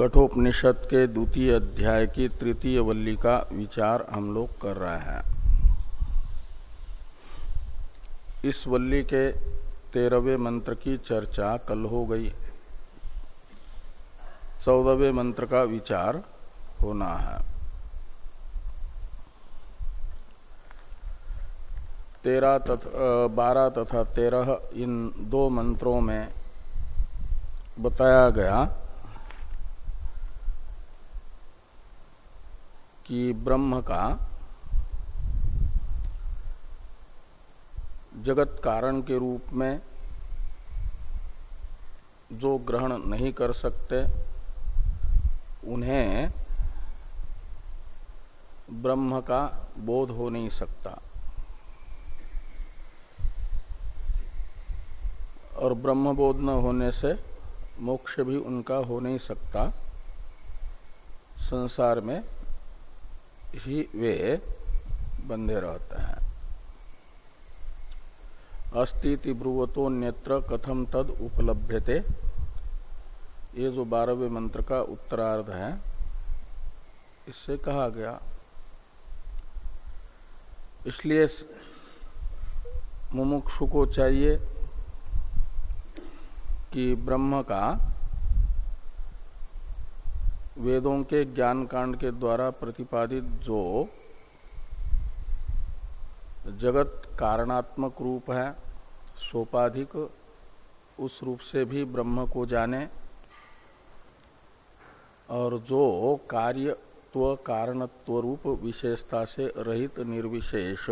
कठोपनिषद के द्वितीय अध्याय की तृतीय वल्ली का विचार हम लोग कर रहे हैं। इस वल्ली के तेरहवें मंत्र की चर्चा कल हो गई। चौदहवें मंत्र का विचार होना है। तेरह तथा बारह तथा तेरह इन दो मंत्रों में बताया गया कि ब्रह्म का जगत कारण के रूप में जो ग्रहण नहीं कर सकते, उन्हें ब्रह्म का बोध हो नहीं सकता। और ब्रह्म बोध न होने से मोक्ष भी उनका हो नहीं सकता, संसार में ही वे बंधे रहते हैं। अस्तिति ब्रुवतो नेत्र कथम तद उपलभ्यते। ये जो बारहवें मंत्र का उत्तरार्ध है, इससे कहा गया, इसलिए मुमुक्षु को चाहिए कि ब्रह्म का वेदों के ज्ञान कांड के द्वारा प्रतिपादित जो जगत कारणात्मक रूप है, सोपाधिक, उस रूप से भी ब्रह्म को जाने और जो कार्यत्व, कारणत्व रूप विशेषता से रहित निर्विशेष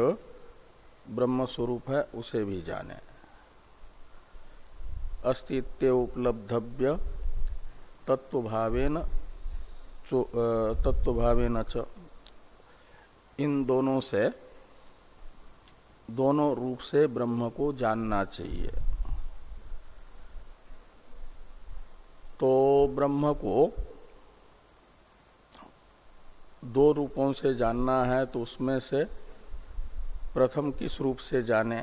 ब्रह्म स्वरूप है, उसे भी जाने। अस्तित्व उपलब्धव्य तत्वभावेन तत्व भावे न इन दोनों से, दोनों रूप से ब्रह्म को जानना चाहिए। तो ब्रह्म को दो रूपों से जानना है तो उसमें से प्रथम किस रूप से जाने?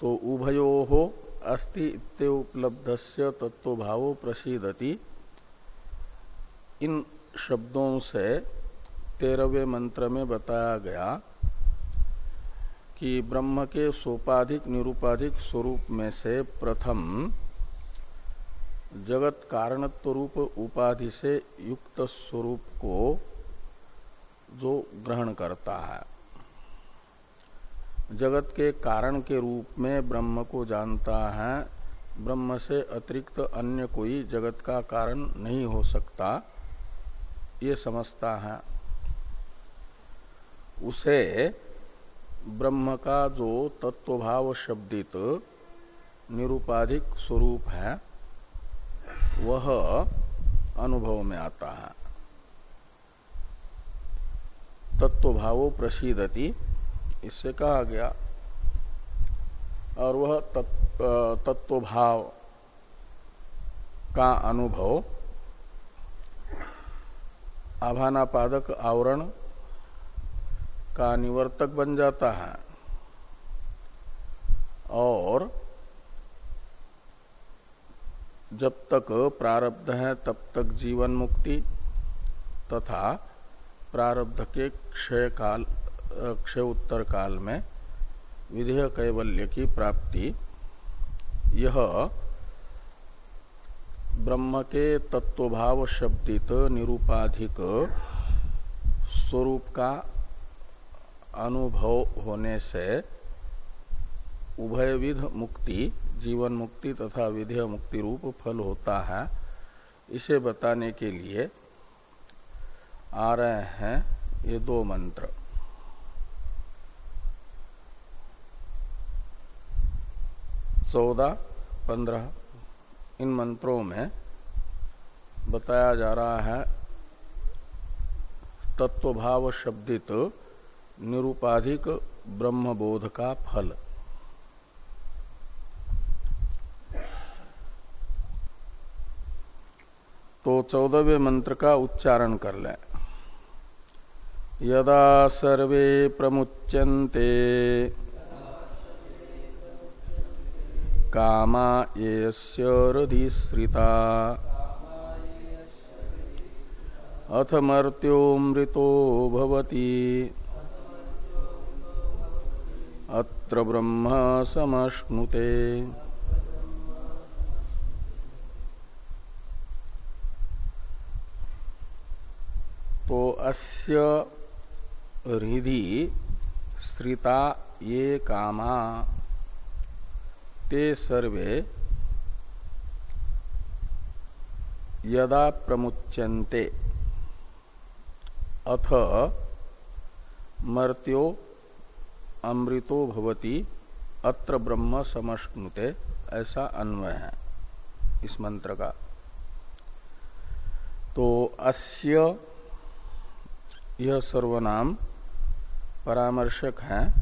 तो उभयो हो अस्ति इत्युपलब्ध से तत्व भावो प्रसिदति। इन शब्दों से तेरहवें मंत्र में बताया गया कि ब्रह्म के सोपाधिक निरूपाधिक स्वरूप में से प्रथम जगत कारणत्व रूप उपाधि से युक्त स्वरूप को जो ग्रहण करता है। जगत के कारण के रूप में ब्रह्म को जानता है। ब्रह्म से अतिरिक्त अन्य कोई जगत का कारण नहीं हो सकता। ये समझता है। उसे ब्रह्म का जो तत्वभाव शब्दित निरूपाधिक स्वरूप है, वह अनुभव में आता है। तत्वभावो प्रसिदति, इससे कहा गया। और वह तत्वभाव का अनुभव आभानापादक आवरण का निवर्तक बन जाता है। और जब तक प्रारब्ध है, तब तक जीवन मुक्ति तथा प्रारब्ध के क्षय काल क्षय उत्तर काल में विधेय कैवल्य की प्राप्ति, यह ब्रह्म के तत्वभाव शब्दित निरूपाधिक स्वरूप का अनुभव होने से उभयविध मुक्ति, जीवन मुक्ति तथा विधेय मुक्ति रूप फल होता है। इसे बताने के लिए आ रहे हैं ये दो मंत्र। चौदह, पंद्रह इन मंत्रों में बताया जा रहा है, तत्वभाव शब्दित निरूपाधिक ब्रह्मबोध का फल। तो चौदहवें मंत्र का उच्चारण कर लें। यदा सर्वे प्रमुच्यन्ते कामा येस्य रधिश्रिता अथ मर्त्योमृतो भवति। अत्र ब्रह्म समश्नुते। तो अस्य हृदि स्त्रिता ये कामा। ते सर्वे यदा प्रमुच्यन्ते। अथ मर्त्यो अमृतो भवति, अत्र ब्रह्म समश्नुते, ऐसा अन्वय है इस मंत्र का। तो अस्य यह सर्वनाम परामर्शक है।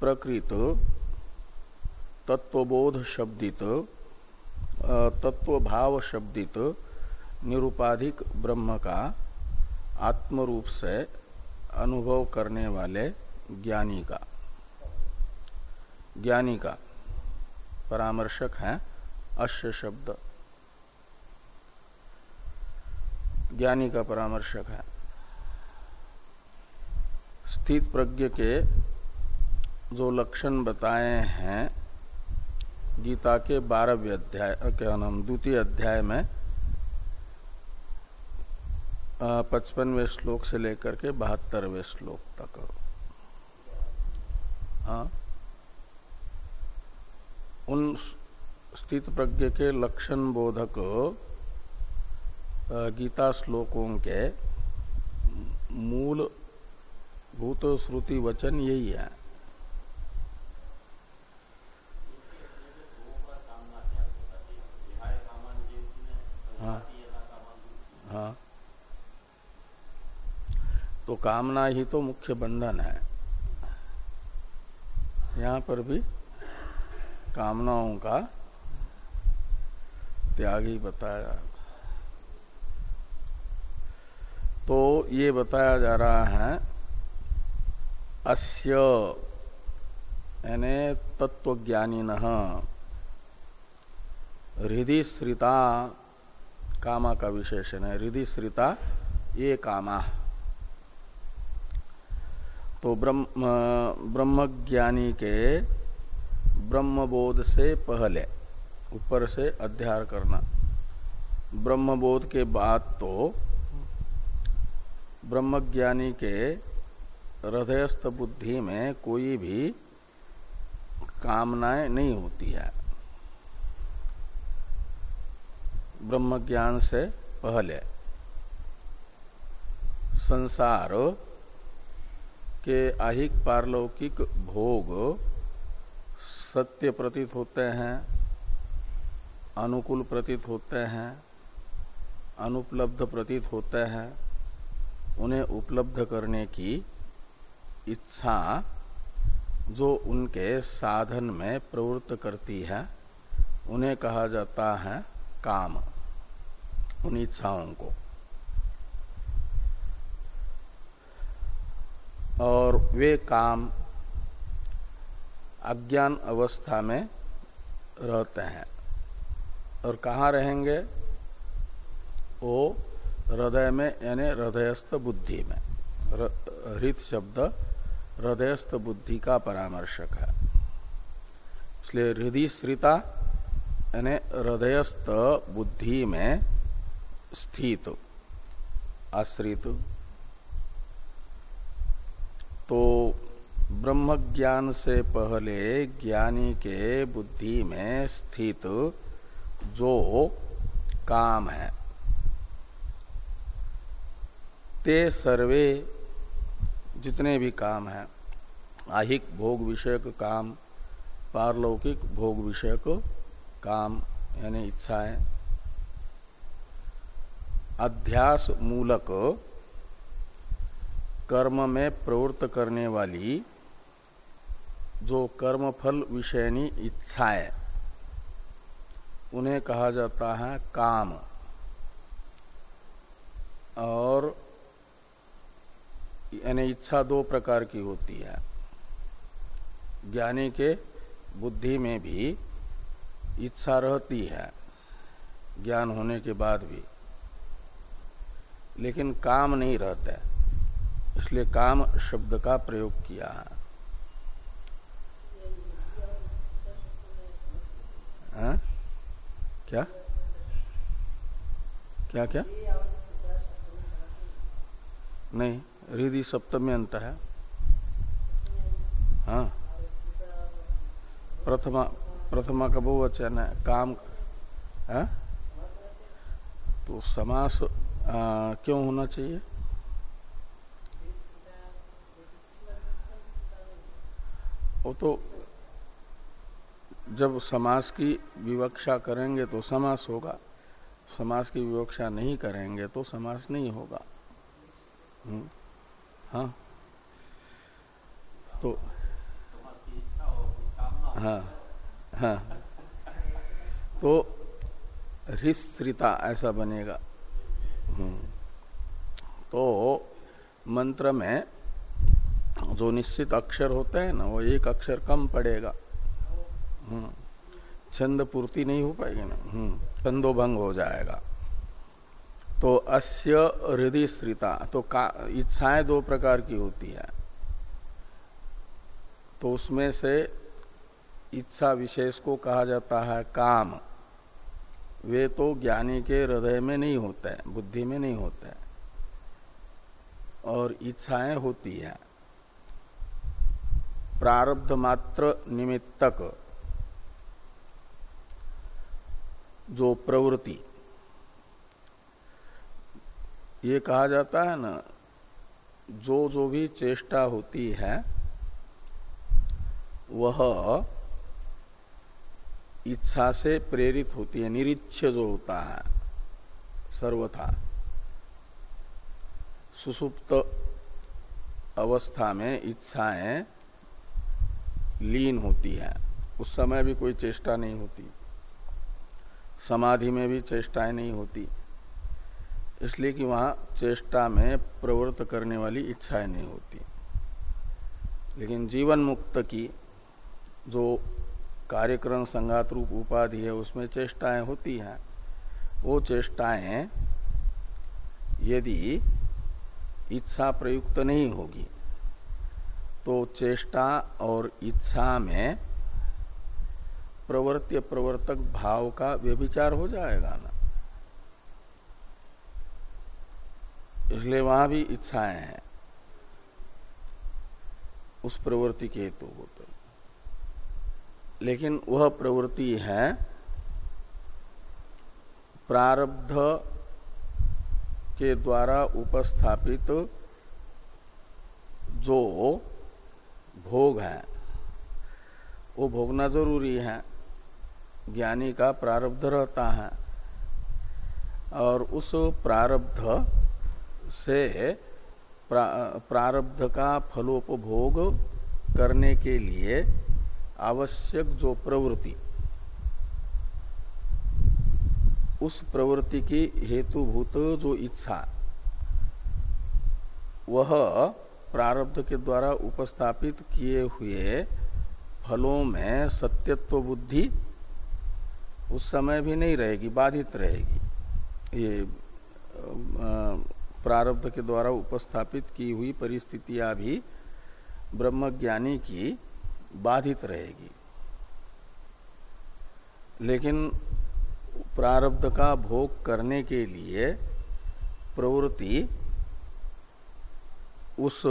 प्रकृत तत्वबोध शब्दित तत्वभाव शब्दित निरुपाधिक ब्रह्म का आत्म रूप से अनुभव करने वाले ज्ञानी का। ज्ञानी का परामर्शक है अश्य शब्द। ज्ञानी का परामर्शक है। स्थित प्रज्ञ के जो लक्षण बताए हैं गीता के बारहवें अध्याय क्या नाम, द्वितीय अध्याय में पचपनवे श्लोक से लेकर के बहत्तरवे श्लोक तक। हाँ? उन स्थित प्रज्ञ के लक्षण बोधक गीता श्लोकों के मूल भूत श्रुति वचन यही है। हाँ। तो कामना ही तो मुख्य बंधन है। यहाँ पर भी कामनाओं का त्याग ही बताया। तो ये बताया जा रहा है, अस्य यानी तत्वज्ञानी हृदय श्रिता कामा का विशेषण है। हृदय श्रिता, ये कामा। तो ब्रह्म, ब्रह्मज्ञानी के ब्रह्मबोध से पहले, ऊपर से अध्यार करना। ब्रह्मबोध के बाद तो ब्रह्मज्ञानी के हृदयस्थ बुद्धि में कोई भी कामनाएँ नहीं होती है। ब्रह्म ज्ञान से पहले। संसार के आहिक पारलौकिक भोग सत्य प्रतीत होते हैं, अनुकूल प्रतीत होते हैं, अनुपलब्ध प्रतीत होते हैं, उन्हें उपलब्ध करने की इच्छा जो उनके साधन में प्रवृत्त करती है, उन्हें कहा जाता है काम, उन इच्छाओं को। और वे काम अज्ञान अवस्था में रहते हैं। और कहाँ रहेंगे? वो हृदय में, यानी हृदयस्थ बुद्धि में। हृत शब्द हृदयस्थ बुद्धि का परामर्शक है। इसलिए हृदय श्रिता यानी हृदयस्थ बुद्धि में स्थित, आश्रित। तो ब्रह्म ज्ञान से पहले ज्ञानी के बुद्धि में स्थित जो काम है, ते सर्वे जितने भी काम हैं, आहिक भोग विषयक काम, पारलौकिक भोग विषयक काम, यानी इच्छाएँ अध्यास मूलक कर्म में प्रवृत्त करने वाली जो कर्मफल विषयनी इच्छाएँ उन्हें कहा जाता है काम। और यानी इच्छा दो प्रकार की होती है। ज्ञानी के बुद्धि में भी इच्छा रहती है, ज्ञान होने के बाद भी। लेकिन काम नहीं रहता है, इसलिए काम शब्द का प्रयोग किया है। हाँ? क्या? क्या क्या? नहीं, हृदय सप्तमी अंत है। हाँ। प्रथमा प्रथमा का बहुवचन है काम है? तो समास आ, क्यों होना चाहिए? वो तो जब समास की विवक्षा करेंगे तो समास होगा समास की विवक्षा नहीं करेंगे तो समास नहीं होगा। हम्म, हाँ? तो हाँ। हाँ। तो हृस्त्रिता ऐसा बनेगा। हम्म, तो मंत्र में जो निश्चित अक्षर होता है ना वो एक अक्षर कम पड़ेगा। हम्म, छंद पूर्ति नहीं हो पाएगी ना। हम्म, छंदो भंग हो जाएगा। तो अस्य हृदय स्त्रिता तो इच्छाएँ दो प्रकार की होती है। तो उसमें से इच्छा विशेष को कहा जाता है काम। वे तो ज्ञानी के हृदय में नहीं होता, बुद्धि में नहीं होता। और इच्छाएँ होती है। प्रारब्ध मात्र निमित्तक। जो प्रवृत्ति। ये कहा जाता है ना, जो जो भी चेष्टा होती है, वह इच्छा से प्रेरित होती है निरीक्ष जो होता है, सर्वथा। सुसुप्त अवस्था में इच्छाएँ लीन होती है। उस समय भी कोई चेष्टा नहीं होती। समाधि में भी चेष्टाएँ नहीं होती। इसलिए कि वहाँ चेष्टा में प्रवृत्त करने वाली इच्छाएँ नहीं होती। लेकिन जीवन मुक्त की जो कार्यक्रम संगात रूप उपाधि है, उसमें चेष्टाएँ होती हैं। वो चेष्टाएँ यदि इच्छा प्रयुक्त नहीं होगी तो चेष्टा और इच्छा में प्रवर्त्य प्रवर्तक भाव का व्यभिचार हो जाएगा ना। इसलिए वहाँ भी इच्छाएँ हैं, उस प्रवृत्ति के हेतु हो तो लेकिन वह प्रवृत्ति है प्रारब्ध के द्वारा उपस्थापित जो भोग है वो भोगना ज़रूरी है। ज्ञानी का प्रारब्ध रहता है। और उस प्रारब्ध से प्रा, प्रारब्ध का फलोपभोग करने के लिए आवश्यक जो प्रवृत्ति, उस प्रवृत्ति की हेतुभूत जो इच्छा, वह प्रारब्ध के द्वारा उपस्थापित किए हुए फलों में सत्यत्व बुद्धि उस समय भी नहीं रहेगी, बाधित रहेगी। ये प्रारब्ध के द्वारा उपस्थापित की हुई परिस्थितियाँ भी ब्रह्मज्ञानी की बाधित रहेगी। लेकिन प्रारब्ध का भोग करने के लिए प्रवृत्ति उस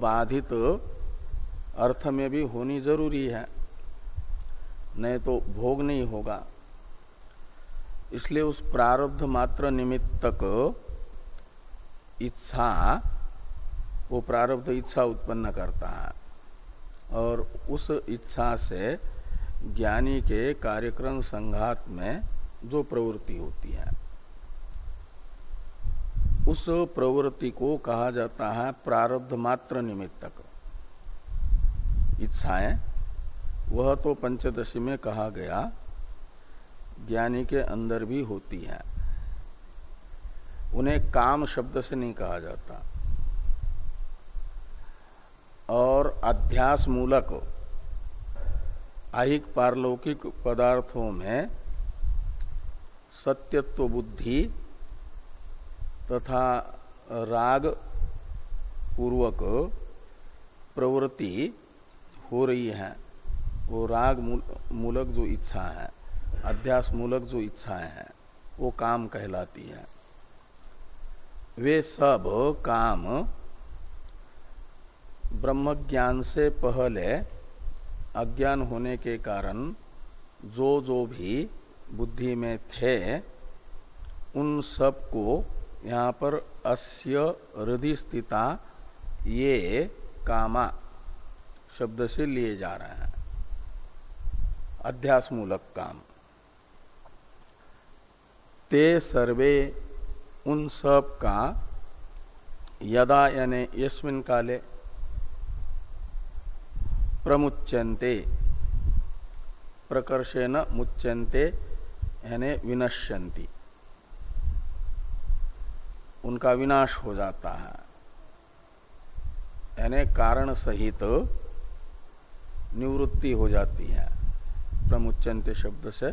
बाधित अर्थ में भी होनी ज़रूरी है, नहीं तो भोग नहीं होगा। इसलिए उस प्रारब्ध मात्र निमित्तक इच्छा, वो प्रारब्ध इच्छा उत्पन्न करता है। और उस इच्छा से ज्ञानी के कार्यक्रम संघात में जो प्रवृत्ति होती है, उस प्रवृत्ति को कहा जाता है प्रारब्ध मात्र निमित्तक। इच्छाएँ, वह तो पंचदशी में कहा गया, ज्ञानी के अंदर भी होती है। उन्हें काम शब्द से नहीं कहा जाता। और अध्यास मूलक आहिक पारलौकिक पदार्थों में सत्यत्व बुद्धि तथा राग पूर्वक प्रवृत्ति हो रही है। वो राग मूलक जो इच्छा है अध्यास मूलक जो इच्छाएँ हैं, वो काम कहलाती है। वे सब काम ब्रह्म ज्ञान से पहले अज्ञान होने के कारण जो जो भी बुद्धि में थे, उन सबको यहाँ पर अस्य हृदय स्थिता ये कामा शब्द से लिए जा रहे हैं। अध्यास मूलक काम। ते सर्वे उन सब का यदा यानी यस्मिन काले प्रमुच्यंते प्रकर्षेण मुच्यंते यानी विनश्यंती उनका विनाश हो जाता है। यानी कारण सहित निवृत्ति हो जाती है। प्रमुचंत शब्द से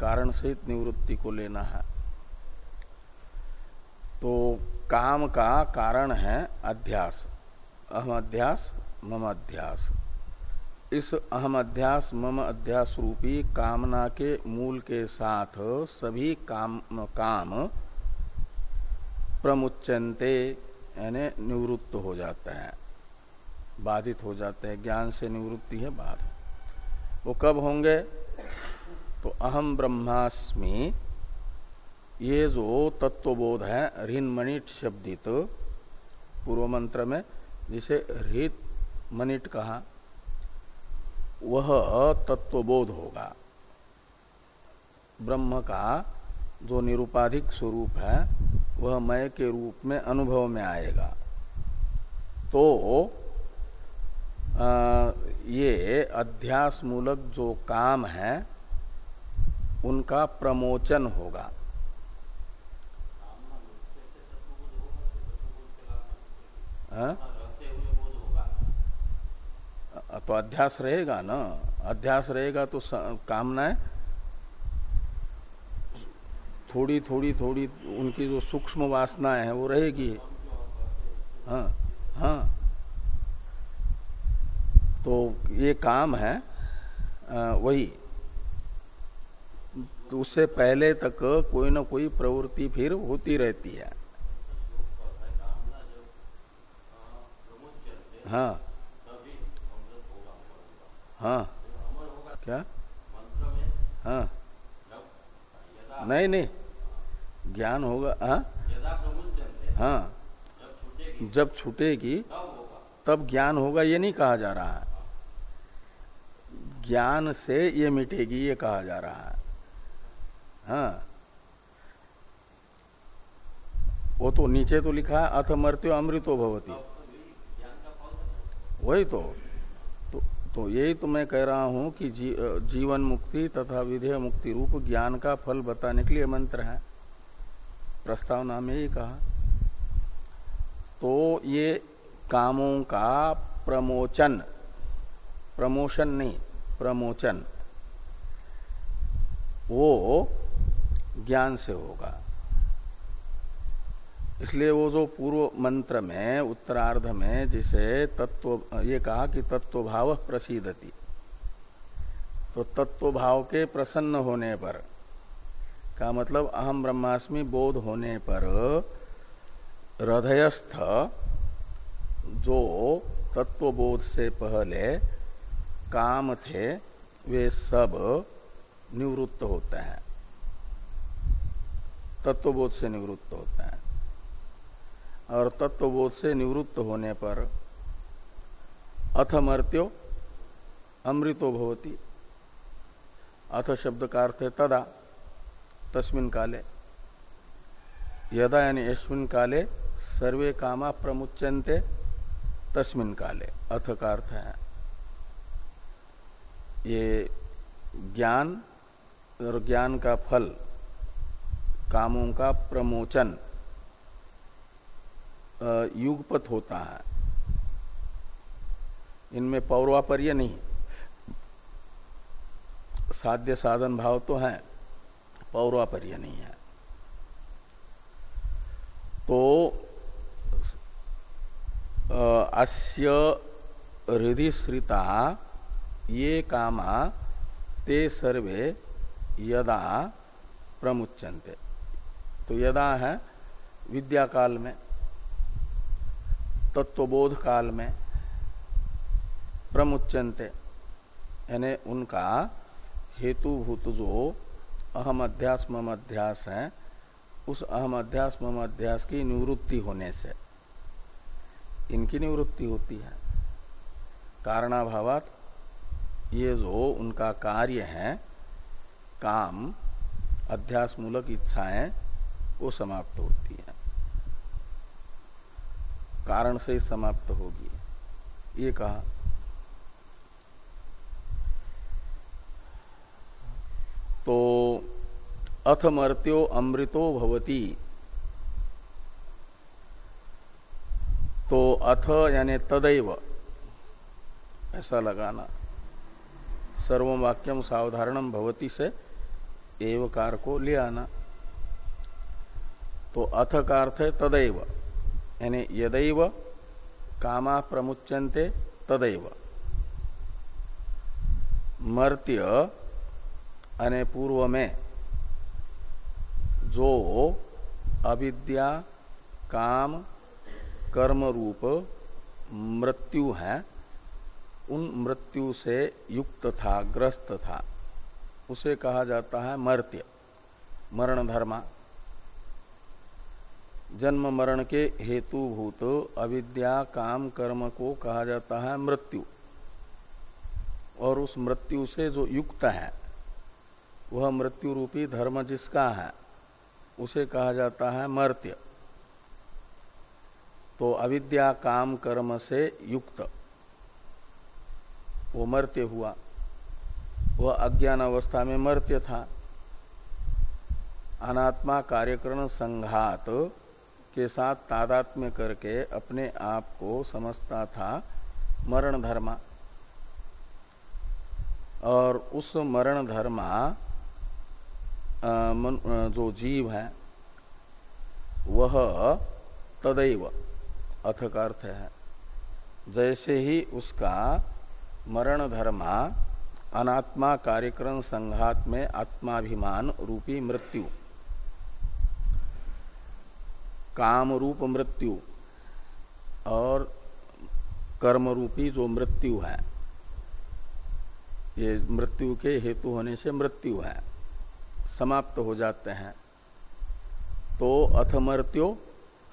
कारण सहित निवृत्ति को लेना है। तो काम का कारण है अध्यास। अहम अध्यास मम अध्यास। इस अहम अध्यास मम अध्यास रूपी कामना के मूल के साथ सभी काम काम प्रमुचंते यानी निवृत्त हो जाता है। बाधित हो जाते हैं। ज्ञान से निवृत्ति है, बाध। वो कब होंगे? तो अहम ब्रह्मास्मि, ये जो तत्वबोध है ऋण मणिट शब्दित, पूर्व मंत्र में जिसे हृत मनिट कहा वह तत्वबोध होगा। ब्रह्म का जो निरुपाधिक स्वरूप है वह मय के रूप में अनुभव में आएगा। तो आ, ये अध्यास मूलक जो काम है उनका प्रमोचन होगा। हाँ? तो अध्यास रहेगा ना? अध्यास रहेगा तो कामनाएँ थोड़ी थोड़ी थोड़ी उनकी जो सूक्ष्म वासनाएँ हैं वो रहेगी। हाँ हाँ। तो ये काम है आ, वही। तो उससे पहले तक कोई ना कोई प्रवृत्ति फिर होती रहती है। हाँ। हाँ। क्या? हाँ। नहीं नहीं। ज्ञान होगा हाँ। हाँ। जब छूटेगी, तब ज्ञान होगा, ये नहीं कहा जा रहा है। ज्ञान से ये मिटेगी, ये कहा जा रहा है। हाँ। वो तो नीचे तो लिखा है, अथ मृत्यु अमृतो भवती। वही तो। तो, यही तो मैं कह रहा हूँ कि जी, जीवन मुक्ति तथा विधेय मुक्ति रूप ज्ञान का फल बताने के लिए मंत्र है। प्रस्तावना में ही कहा। तो ये कामों का प्रमोचन प्रमोशन नहीं प्रमोचन वो ज्ञान से होगा। इसलिए वो जो पूर्व मंत्र में उत्तरार्ध में जिसे तत्व, ये कहा कि तत्व भाव प्रसिद्धति तो तत्व भाव के प्रसन्न होने पर, का मतलब अहम ब्रह्मास्मि बोध होने पर, हृदयस्थ जो तत्वबोध से पहले काम थे, वे सब निवृत्त होते हैं। तत्वबोध से निवृत्त होते हैं। और तत्वबोध से निवृत्त होने पर अथ मर्त्यो अमृतो भवती। अथ शब्द का अर्थ है तदा, तस्मिन काले। यदा यानी यस्मिन काले, सर्वे कामा प्रमुचंते तस्मिन काले। अथ का अर्थ है, ये ज्ञान और ज्ञान का फल, कामों का प्रमोचन। युगपत होता है। इनमें पौर्वापर्य नहीं। साध्य साधन भाव तो है, पौर्वापर्य नहीं है। तो अस्य हृदिश्रिता ये कामा, ते सर्वे यदा प्रमुचंते तो यदा है विद्या काल में। तत्वबोध काल में प्रमुचंते यानी उनका हेतुभूत जो अहम अध्यास, मम अध्यास है, उस अहम अध्यास, मम अध्यास की निवृत्ति होने से। इनकी निवृत्ति होती है। कारणाभावात ये जो उनका कार्य है, काम अध्यास मूलक इच्छाएँ, वो समाप्त होती है। कारण से समाप्त होगी। ये कहा। तो अथ मर्त्यो अमृतो भवती। तो अथ यानी तदैव, ऐसा लगाना। सर्व वाक्यम सावधारणम भवती से एवकार को ले आना। तो अथ का अर्थ है तदैव। यानी यदैव कामा प्रमुचंते तदैव। मर्त्य अने पूर्व में जो अविद्या, काम कर्म रूप मृत्यु है, उन मृत्यु से युक्त था, ग्रस्त था। उसे कहा जाता है मर्त्य, मरण धर्मा। जन्म मरण के हेतुभूत अविद्या काम कर्म को कहा जाता है मृत्यु। और उस मृत्यु से जो युक्त है, वह मृत्यु रूपी धर्म जिसका है, उसे कहा जाता है मर्त्य। तो अविद्या काम कर्म से युक्त, वो मर्त्य हुआ। वह अज्ञान अवस्था में मर्त्य था। अनात्मा कार्यकरण संघात के साथ तादात्म्य करके अपने आप को समझता था मरण धर्मा। और उस मरण धर्मा जो जीव है, वह तदैव अथ का अर्थ है। जैसे ही उसका मरण धर्मा अनात्मा कार्यक्रम संघात में आत्माभिमान रूपी मृत्यु काम रूप मृत्यु और कर्म रूपी जो मृत्यु है, ये मृत्यु के हेतु होने से मृत्यु है, समाप्त हो जाते हैं। तो अथ मृत्यो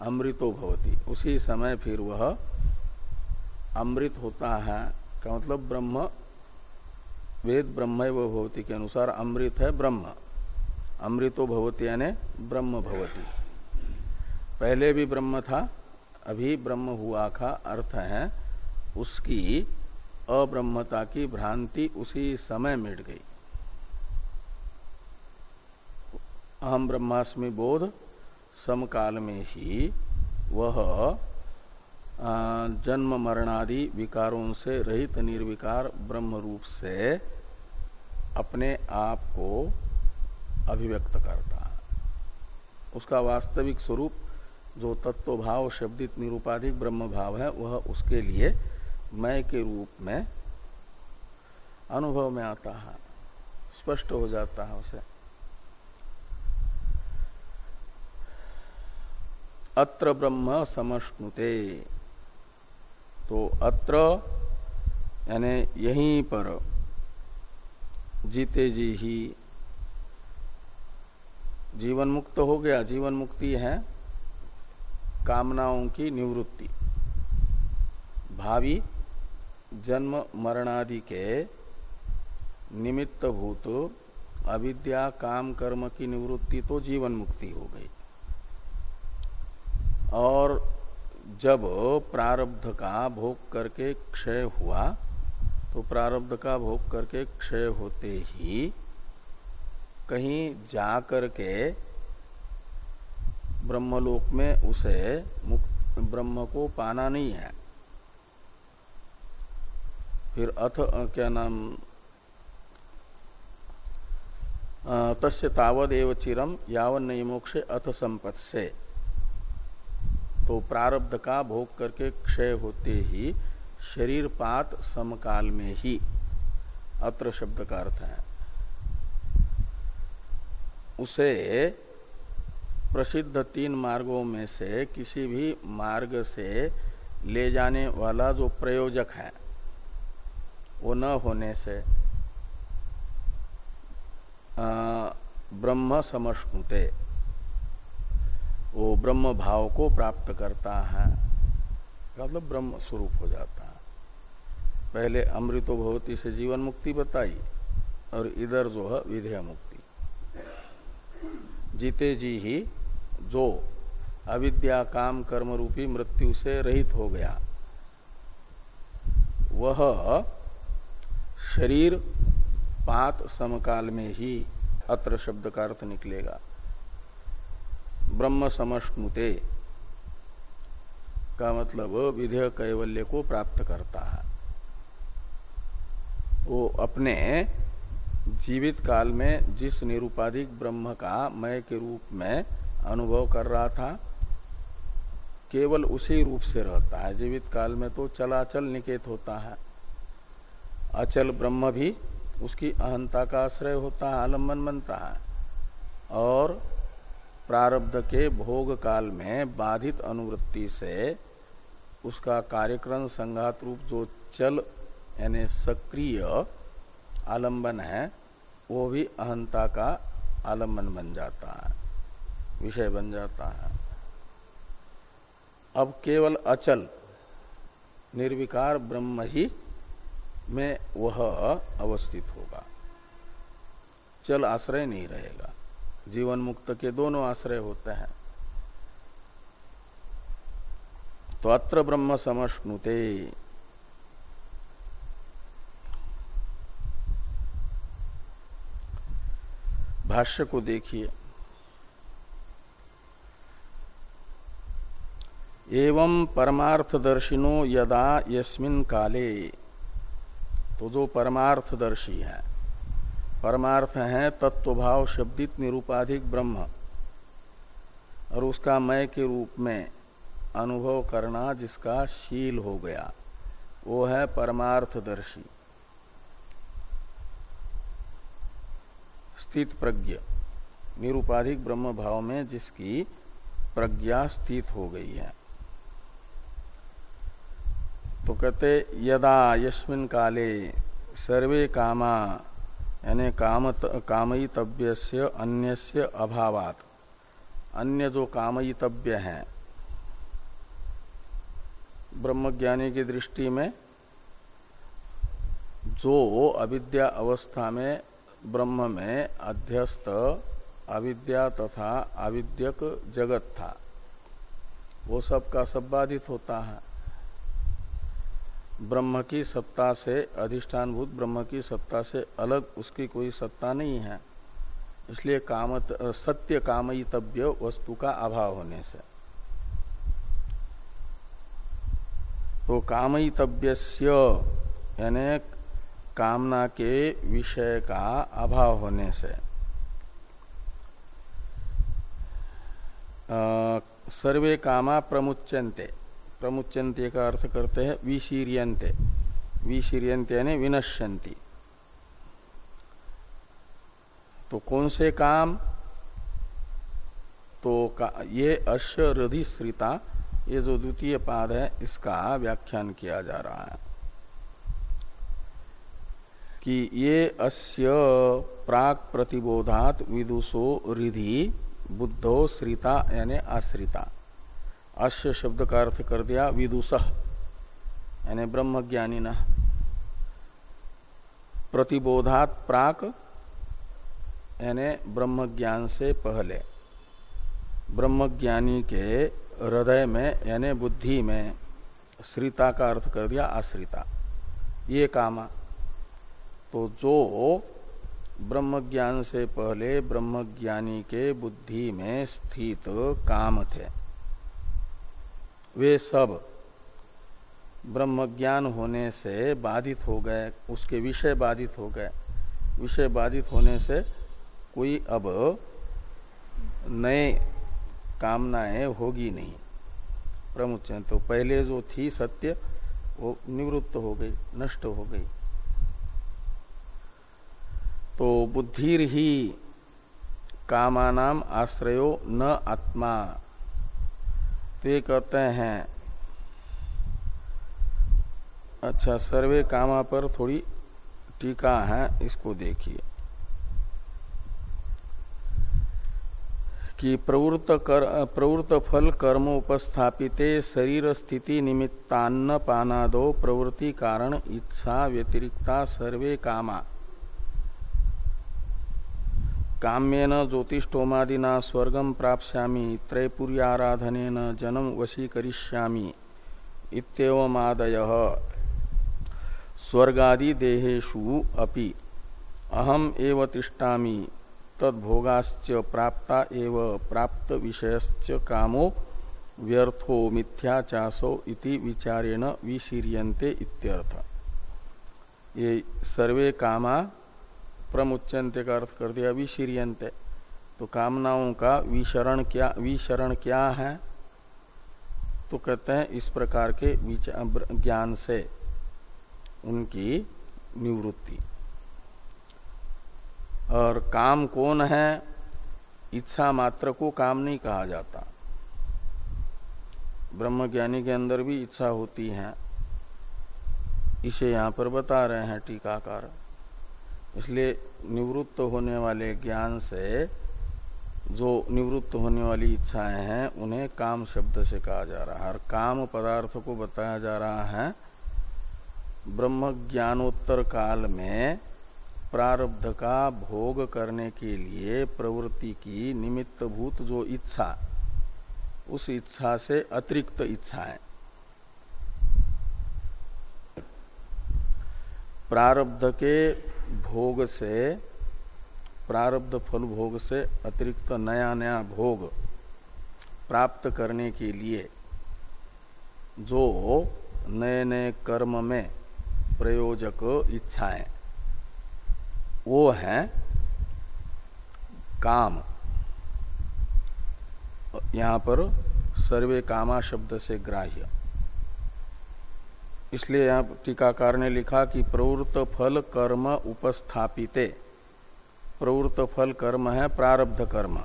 अमृतो भवती। उसी समय फिर वह अमृत होता है, का मतलब ब्रह्म, वेद ब्रह्म भवती के अनुसार अमृत है ब्रह्म। अमृतो भवती यानी ब्रह्म भवती। पहले भी ब्रह्म था, अभी ब्रह्म हुआ का अर्थ है, उसकी अब्रह्मता की भ्रांति उसी समय मिट गई। अहम ब्रह्मास्मि बोध, समकाल में ही वह जन्म मरणादि विकारों से रहित निर्विकार ब्रह्म रूप से अपने आप को अभिव्यक्त करता। है उसका वास्तविक स्वरूप जो तत्व भाव शब्दित निरूपाधिक ब्रह्म भाव है, वह उसके लिए मय के रूप में अनुभव में आता है। स्पष्ट हो जाता है उसे। अत्र ब्रह्म समष्णुते। तो अत्र, यानी यहीं पर जीते जी ही जीवन मुक्त हो गया जीवन मुक्ति है। कामनाओं की निवृत्ति। भावी जन्म मरणादि के निमित्त भूत अविद्या, काम, कर्म की निवृत्ति तो जीवन मुक्ति हो गई। और जब प्रारब्ध का भोग करके क्षय हुआ तो प्रारब्ध का भोग करके क्षय होते ही कहीं जा करके ब्रह्मलोक में उसे मुक्त ब्रह्म को पाना नहीं है। फिर अथ क्या नाम तस्य तावद एव चिरम यावन नहीं मोक्ष अथ संपत् से तो प्रारब्ध का भोग करके क्षय होते ही शरीर पात समकाल में ही, अत्र शब्द का अर्थ है। उसे प्रसिद्ध तीन मार्गों में से किसी भी मार्ग से ले जाने वाला जो प्रयोजक है, वो न होने से ब्रह्म समष्णुते वो ब्रह्म भाव को प्राप्त करता है मतलब ब्रह्म स्वरूप हो जाता है। पहले अमृतो भवती से जीवन मुक्ति बताई, और इधर जो है विधेय मुक्ति। जीते जी ही जो अविद्या, काम, कर्म रूपी मृत्यु से रहित हो गया। वह शरीर पात समकाल में ही अत्र शब्द का अर्थ निकलेगा। ब्रह्म समष्णुते का मतलब विधेय कैवल्य को प्राप्त करता है। वो अपने जीवित काल में जिस निरुपाधिक ब्रह्म का मय के रूप में अनुभव कर रहा था, केवल उसी रूप से रहता है। जीवित काल में तो चलाचल निकेत होता है। अचल ब्रह्म भी उसकी अहंता का आश्रय होता है, आलंबन बनता है। और प्रारब्ध के भोग काल में बाधित अनुवृत्ति से उसका कार्यक्रम संघात रूप जो चल, यानी सक्रिय आलंबन है, वो भी अहंता का आलंबन बन जाता है। विषय बन जाता है। अब केवल अचल, निर्विकार ब्रह्म ही में वह अवस्थित होगा। चल आश्रय नहीं रहेगा। जीवन मुक्त के दोनों आश्रय होते हैं। तो अत्र ब्रह्म समष्णुते। भाष्य को देखिए। एवं परमार्थदर्शिनो यदा यस्मिन काले। तो जो परमार्थदर्शी है, परमार्थ है तत्वभाव शब्दित निरूपाधिक ब्रह्म, और उसका मय के रूप में अनुभव करना जिसका शील हो गया, वो है परमार्थदर्शी। स्थित प्रज्ञ, निरूपाधिक ब्रह्म भाव में जिसकी प्रज्ञा स्थित हो गई है। तो कहते यदा यस्मिन काले सर्वे कामा, यानी काम कामयितव्य से अन्य से अभावात। अन्य जो कामयितव्य है, ब्रह्मज्ञानी की दृष्टि में, जो अविद्या अवस्था में, ब्रह्म में अध्यस्त, अविद्या तथा अविद्यक जगत था, वो सब का सब बाधित होता है। ब्रह्म की सत्ता से अधिष्ठानभूत ब्रह्म की सत्ता से अलग उसकी कोई सत्ता नहीं है। इसलिए काम सत्य कामयितव्य वस्तु का अभाव होने से। तो कामयितव्य यानी कामना के विषय का अभाव होने से। आ, सर्वे कामा प्रमुच्यंते प्रमुचंते का अर्थ करते हैं विशीरियंते विशीरियंते यानी विनश्यंती तो कौन से काम? तो का, ये अश्य रधि श्रिता ये जो द्वितीय पाद है इसका व्याख्यान किया जा रहा है। कि ये अस्य प्राक प्रतिबोधात विदुषो रिधि बुद्धो श्रिता यानी आश्रिता। अश्य शब्द का अर्थ कर दिया, विदुष, यानी ब्रह्मज्ञानी न प्रतिबोधात प्राक, यानी ब्रह्म ज्ञान से पहले। ब्रह्मज्ञानी के हृदय में, यानी बुद्धि में श्रीता का अर्थ कर दिया, आश्रिता। ये कामा। तो जो ब्रह्म ज्ञान से पहले ब्रह्मज्ञानी के बुद्धि में स्थित काम थे। वे सब ब्रह्म ज्ञान होने से बाधित हो गए, उसके विषय बाधित हो गए। विषय बाधित होने से कोई अब नए कामनाएँ होगी नहीं। प्रमुचन तो पहले जो थी सत्य, वो निवृत्त हो गई, नष्ट हो गई। तो बुद्धिर ही कामानाम आश्रयो न आत्मा। तो ये कहते हैं। अच्छा सर्वे कामा पर थोड़ी टीका है, इसको देखिए। कि प्रवृत्त कर, प्रवृत्त फल कर्म उपस्थापित शरीर स्थिति निमित्तान्न पानादो प्रवृत्ति कारण इच्छा व्यतिरिक्ता सर्वे कामा। काम्यन ज्योतिषोमादिना स्वर्गम प्राप्स्यामि, त्रैपुर्याराधनेन जन्म वशीकरिष्यामि। इत्येवमादय। स्वर्गादि देहेषु अपि अहम एव तिष्ठामि, तदभोगाश्च प्राप्ता एव प्राप्त विषयश्च कामो व्यर्थो मिथ्याचासो इति विचारेण विशीर्यन्ते इत्यर्थ। ये सर्वे कामा प्रमुच्यंते का अर्थ कर दिया, विशीर्यन्ते। तो कामनाओं का विशरण क्या विशरण क्या है? तो कहते हैं इस प्रकार के ज्ञान से उनकी निवृत्ति। और काम कौन है? इच्छा मात्र को काम नहीं कहा जाता। ब्रह्म ज्ञानी के अंदर भी इच्छा होती है। इसे यहाँ पर बता रहे हैं टीकाकार। इसलिए निवृत्त होने वाले ज्ञान से जो निवृत्त होने वाली इच्छाएँ हैं, उन्हें काम शब्द से कहा जा रहा है। और काम पदार्थ को बताया जा रहा है ब्रह्म ज्ञानोत्तर काल में प्रारब्ध का भोग करने के लिए प्रवृत्ति की निमित्त भूत जो इच्छा, उस इच्छा से अतिरिक्त इच्छा है प्रारब्ध के भोग से, प्रारब्ध फल भोग से अतिरिक्त नया नया भोग प्राप्त करने के लिए जो नए नए कर्म में प्रयोजक इच्छाएँ, वो हैं काम। यहाँ पर सर्वे कामा शब्द से ग्राह्य। इसलिए यहाँ टीकाकार ने लिखा कि प्रवृत्त फल कर्म उपस्थापिते। प्रवृत्त फल कर्म है प्रारब्ध कर्म।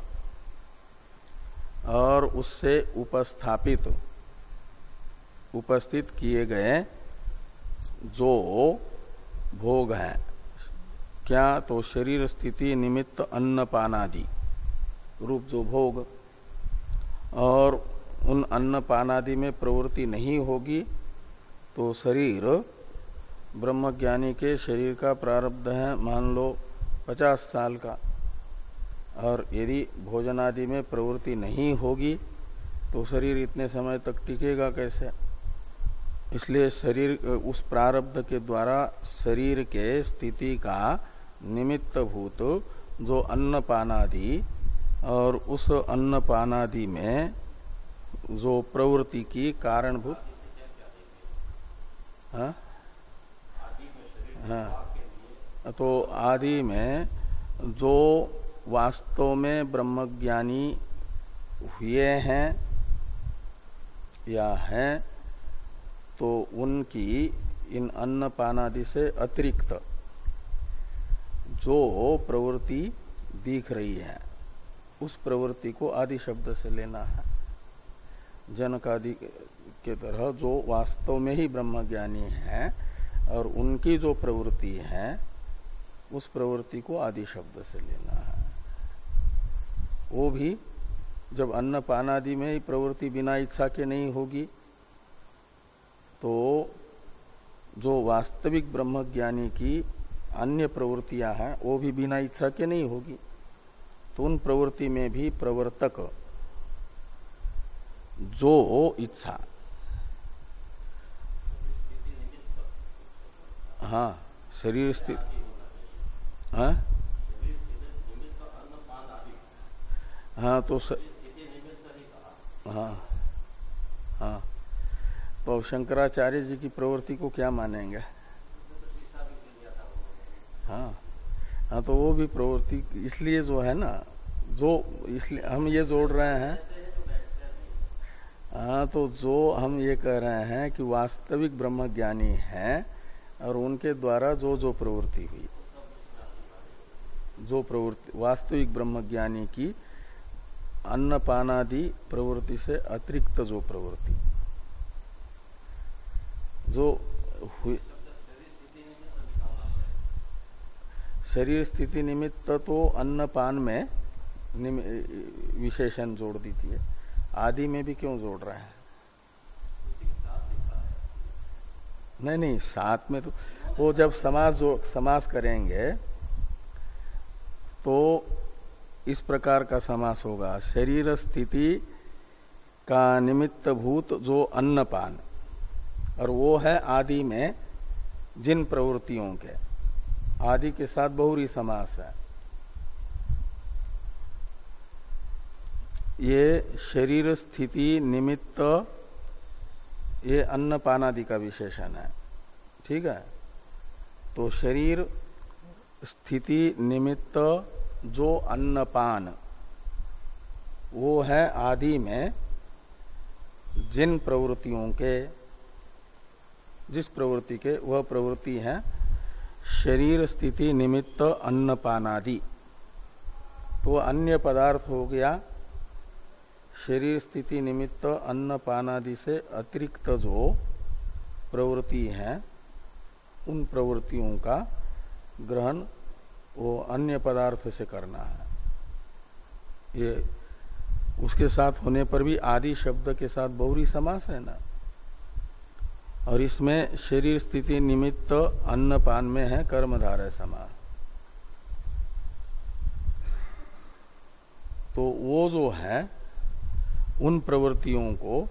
और उससे उपस्थापित, उपस्थित किए गए जो भोग हैं, क्या तो शरीर स्थिति निमित्त अन्न पानादि, रूप जो भोग, और उन अन्न पानादि में प्रवृत्ति नहीं होगी तो शरीर ब्रह्मज्ञानी के शरीर का प्रारब्ध है, मान लो, पचास साल का। और यदि भोजन आदि में प्रवृत्ति नहीं होगी तो शरीर इतने समय तक टिकेगा कैसे? इसलिए शरीर, उस प्रारब्ध के द्वारा शरीर के स्थिति का निमित्त भूत, जो अन्न पानादि और उस अन्न पानादि में जो प्रवृत्ति की कारणभूत हाँ? हाँ तो आदि में जो वास्तव में ब्रह्मज्ञानी हुए हैं या हैं तो उनकी इन अन्न पानादि से अतिरिक्त जो प्रवृत्ति दिख रही है, उस प्रवृत्ति को आदि शब्द से लेना है जनक आदि के तरह जो वास्तव में ही ब्रह्मज्ञानी है और उनकी जो प्रवृत्ति है, उस प्रवृत्ति को आदि शब्द से लेना है। वो भी जब अन्न पान आदि में ही प्रवृत्ति बिना इच्छा के नहीं होगी तो जो वास्तविक ब्रह्मज्ञानी की अन्य प्रवृत्तियाँ हैं, वो भी बिना इच्छा के नहीं होगी। तो उन प्रवृत्ति में भी प्रवर्तक जो इच्छा हाँ। शरीर स्थित हाँ? हाँ तो स... हाँ। हाँ। तो शंकराचार्य जी की प्रवृत्ति को क्या मानेंगे? हाँ। हाँ तो वो भी प्रवृत्ति इसलिए जो है ना, जो इसलिए हम ये जोड़ रहे हैं। हाँ तो जो हम ये कह रहे हैं कि वास्तविक ब्रह्म ज्ञानी है और उनके द्वारा जो जो प्रवृत्ति हुई। जो प्रवृत्ति, वास्तविक ब्रह्म ज्ञानी की अन्नपानादि प्रवृत्ति से अतिरिक्त जो प्रवृत्ति। जो हुई शरीर स्थिति निमित्त तो अन्नपान में विशेषण जोड़ दीजिए आदि में भी क्यों जोड़ रहे हैं? नहीं नहीं, साथ में तो वो जब समास जो समास करेंगे तो इस प्रकार का समास होगा। शरीर स्थिति का निमित्त भूत जो अन्नपान, और वो है आदि में जिन प्रवृत्तियों के। आदि के साथ बहुरी समास है। ये शरीर स्थिति निमित्त ये अन्नपानादि का विशेषण है। ठीक है? तो शरीर स्थिति निमित्त जो अन्नपान, वो है आदि में जिन प्रवृत्तियों के, जिस प्रवृत्ति के, वह प्रवृत्ति है शरीर स्थिति निमित्त अन्नपानादि। तो अन्य पदार्थ हो गया शरीर स्थिति निमित्त अन्न पानादि से अतिरिक्त जो प्रवृत्ति है, उन प्रवृत्तियों का ग्रहण वो अन्य पदार्थ से करना है। ये उसके साथ होने पर भी आदि शब्द के साथ बहुरी समास है ना? और इसमें शरीर स्थिति निमित्त अन्न पान में है कर्मधारय समास। तो वो जो है उन प्रवृत्तियों को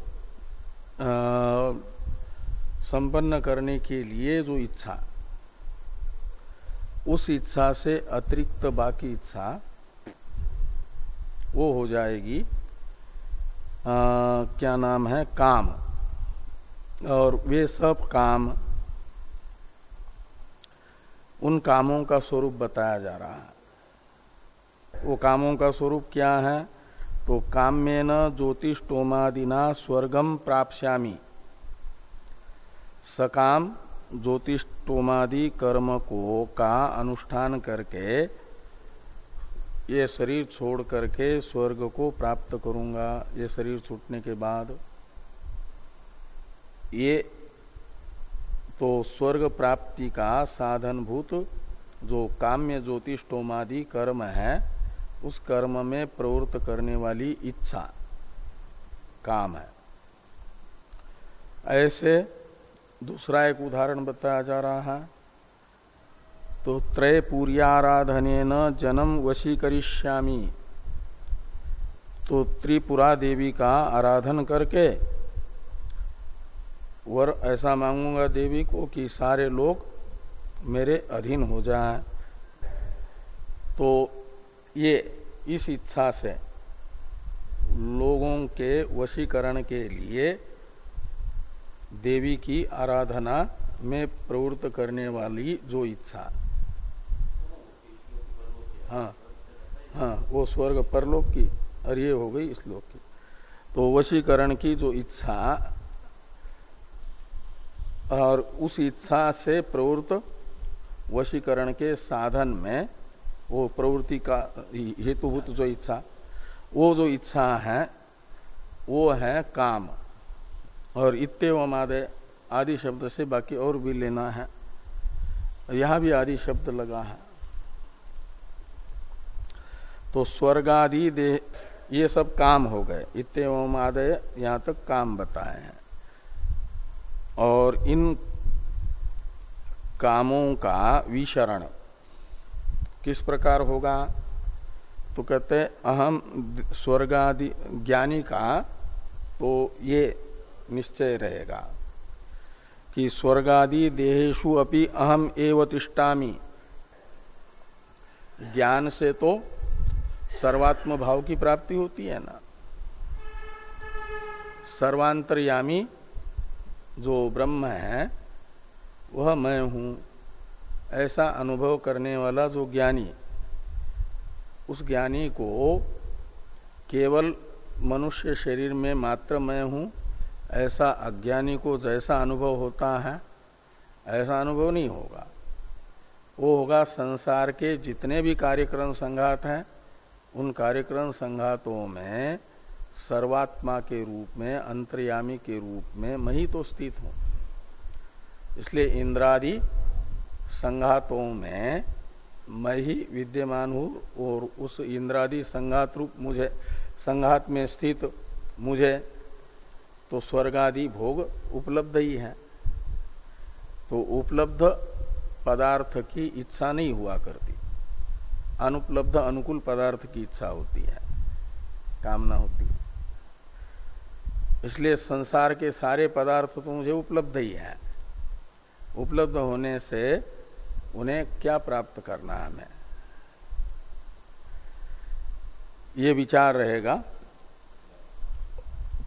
संपन्न करने के लिए जो इच्छा उस इच्छा से अतिरिक्त बाकी इच्छा वो हो जाएगी आ, क्या नाम है काम। और वे सब काम उन कामों का स्वरूप बताया जा रहा है। वो कामों का स्वरूप क्या है? तो काम्यन ज्योतिषोमादिना स्वर्गम प्राप्यामी सकाम ज्योतिषोमादि कर्म को का अनुष्ठान करके, ये शरीर छोड़ करके स्वर्ग को प्राप्त करूँगा। ये शरीर छूटने के बाद ये तो स्वर्ग प्राप्ति का साधनभूत जो काम्य ज्योतिषोमादि कर्म है उस कर्म में प्रवृत्त करने वाली इच्छा, काम है। ऐसे दूसरा एक उदाहरण बताया जा रहा है। तो त्रय पूर्याराधन जन्म वशी करिष्यामी तो त्रिपुरा देवी का आराधन करके वर ऐसा मांगूँगा देवी को कि सारे लोग मेरे अधीन हो जाएँ। तो ये इस इच्छा से लोगों के वशीकरण के लिए देवी की आराधना में प्रवृत्त करने वाली जो इच्छा। हाँ हाँ वो स्वर्ग परलोक की और ये हो गई इस लोक की। तो वशीकरण की जो इच्छा और उस इच्छा से प्रवृत्त वशीकरण के साधन में वो प्रवृत्ति का हेतुभूत जो इच्छा, वो जो इच्छा है, वो है काम। और इतम आदि आदि शब्द से बाकी और भी लेना है। यहाँ भी आदि शब्द लगा है। तो स्वर्गादि देह ये सब काम हो गए। इतम आदय यहाँ तक काम बताए हैं। और इन कामों का विशरण किस प्रकार होगा? तो कहते अहम स्वर्गादि ज्ञानी का तो ये निश्चय रहेगा कि स्वर्गादि देहेशु अपि अहम एव तिष्ठामी। ज्ञान से तो सर्वात्म भाव की प्राप्ति होती है ना। सर्वांतरयामी जो ब्रह्म है, वह मैं हूँ। ऐसा अनुभव करने वाला जो ज्ञानी, उस ज्ञानी को केवल मनुष्य शरीर में मात्र मैं हूँ, ऐसा अज्ञानी को जैसा अनुभव होता है, ऐसा अनुभव नहीं होगा। वो होगा संसार के जितने भी कार्यक्रम संघात हैं, उन कार्यक्रम संघातों में सर्वात्मा के रूप में, अंतर्यामी के रूप में मैं ही तो स्थित हूँ। इसलिए इंद्रादि संघातों में मैं ही विद्यमान हूँ और उस इंद्रादि संघात रूप मुझे, संघात में स्थित मुझे तो स्वर्गादि भोग उपलब्ध ही है। तो उपलब्ध पदार्थ की इच्छा नहीं हुआ करती। अनुपलब्ध अनुकूल पदार्थ की इच्छा होती है, कामना होती है। इसलिए संसार के सारे पदार्थ तो मुझे उपलब्ध ही है। उपलब्ध होने से उन्हें क्या प्राप्त करना है हमें? ये विचार रहेगा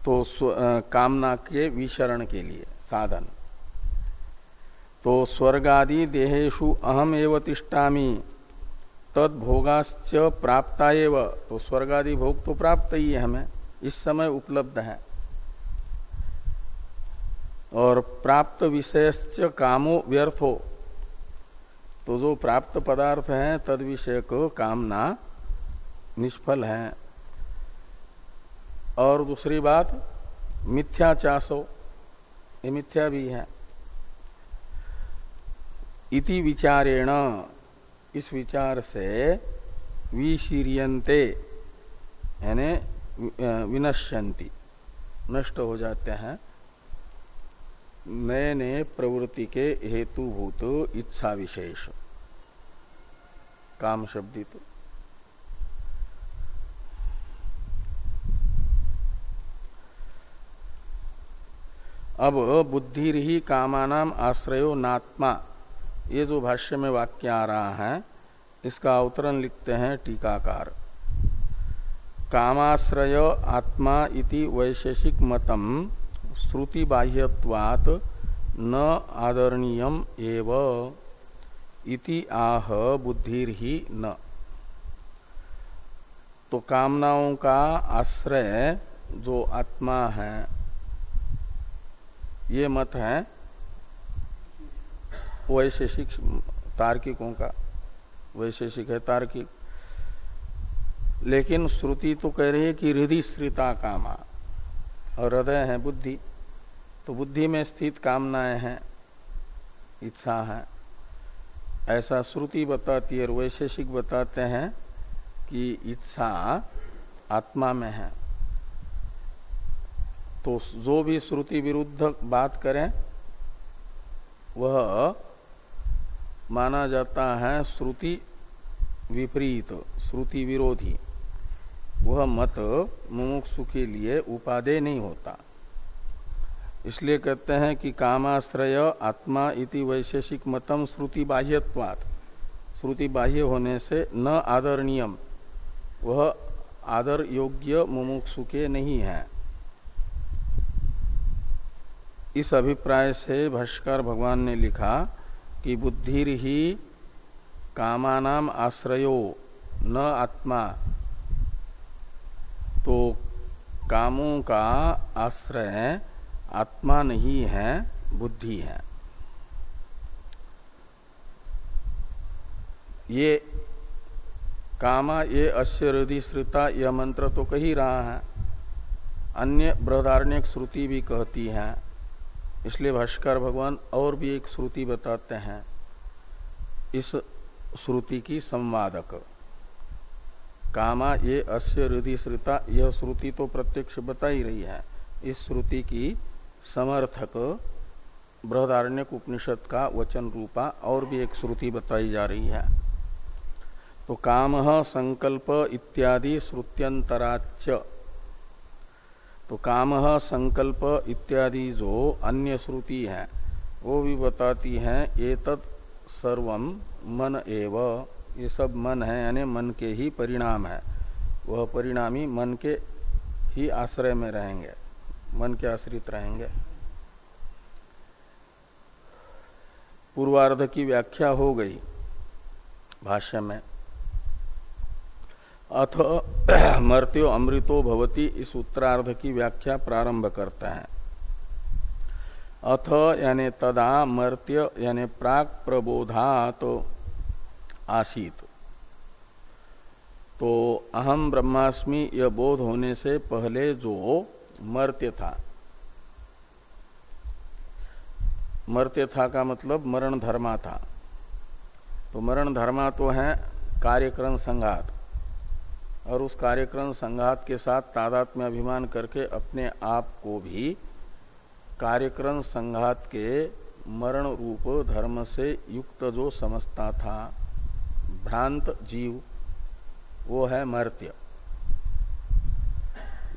तो कामना के विशरण के लिए, साधन। तो स्वर्गादि देहेशु अहम एवं तिष्ठामी, तद भोगाश्च प्राप्ता तो स्वर्गादि भोग तो प्राप्त ही है हमें, इस समय उपलब्ध है। और प्राप्त विषयश्च कामो व्यर्थो। तो जो प्राप्त पदार्थ है, तद विषय को कामना निष्फल है। और दूसरी बात, मिथ्या चासो, ये मिथ्या भी है। इति विचारेण, इस विचार से विशीरियंते यानी विनश्यंती नष्ट हो जाते हैं। नए प्रवृत्ति के हेतुभूत इच्छा विशेष। काम शब्दित। अब बुद्धि ही कामानाम आश्रयो नात्मा। ये जो भाष्य में वाक्य आ रहा है, इसका अवतरण लिखते हैं टीकाकार। कामाश्रय आत्मा इति वैशेषिक मतम श्रुति बाह्यवात न आदरणीयम एव इति आह बुद्धिर ही न। तो कामनाओं का आश्रय जो आत्मा है, ये मत है वैशेषिक तार्किकों का। वैशेषिक है तार्किक। लेकिन श्रुति तो कह रही है कि हृदय श्रिता कामा और हृदय है बुद्धि। तो बुद्धि में स्थित कामनाएँ हैं, इच्छा है। ऐसा श्रुति बताती है और वैशेषिक बताते हैं कि इच्छा आत्मा में है। तो जो भी श्रुति विरुद्ध बात करें, वह माना जाता है श्रुति विपरीत, श्रुति विरोधी। वह मत मुमुक्षु के लिए उपादेय नहीं होता। इसलिए कहते हैं कि कामाश्रय, आत्मा इति वैशेषिक मतम श्रुति बाह्यत्वात् श्रुति बाह्य होने से न आदरणीयम। वह आदर योग्य मुमुक्षु के नहीं है। इस अभिप्राय से भाष्कर भगवान ने लिखा कि बुद्धि ही कामानाम आश्रयो, न आत्मा। तो कामों का आश्रय आत्मा नहीं है, बुद्धि है। ये कामा, ये अश्य हृदय श्रुता, यह मंत्र तो कही रहा है। अन्य बृहदारण्य श्रुति भी कहती है। इसलिए भाष्कर भगवान और भी एक श्रुति बताते हैं। इस श्रुति की संवादक। कामा, ये अस्य हृदय श्रुता, यह श्रुति तो प्रत्यक्ष बता ही रही है। इस श्रुति की समर्थक बृहदारण्य उपनिषद का वचन रूपा और भी एक श्रुति बताई जा रही है। तो काम संकल्प इत्यादि श्रुत्यंतराच तो काम संकल्प इत्यादि जो अन्य श्रुति है, वो भी बताती है ये सर्वम मन एव। ये सब मन है, यानी मन के ही परिणाम है। वह परिणामी मन के ही आश्रय में रहेंगे। मन के आश्रित रहेंगे। पूर्वार्ध की व्याख्या हो गई भाष्य में। अथ मर्त्यो अमृतो भवती इस उत्तरार्ध की व्याख्या प्रारंभ करते हैं। अथ यानी तदा मर्त्य यानी प्राक प्रबोधात आसीत। तो अहम ब्रह्मास्मि यह बोध होने से पहले जो मर्त्य था। मर्त्य था का मतलब मरण धर्मा था। तो मरण धर्मा तो है कार्यक्रम संघात। और उस कार्यक्रम संघात के साथ तादात में अभिमान करके अपने आप को भी कार्यक्रम संघात के मरण रूप धर्म से युक्त जो समझता था, भ्रांत जीव, वो है मर्त्य।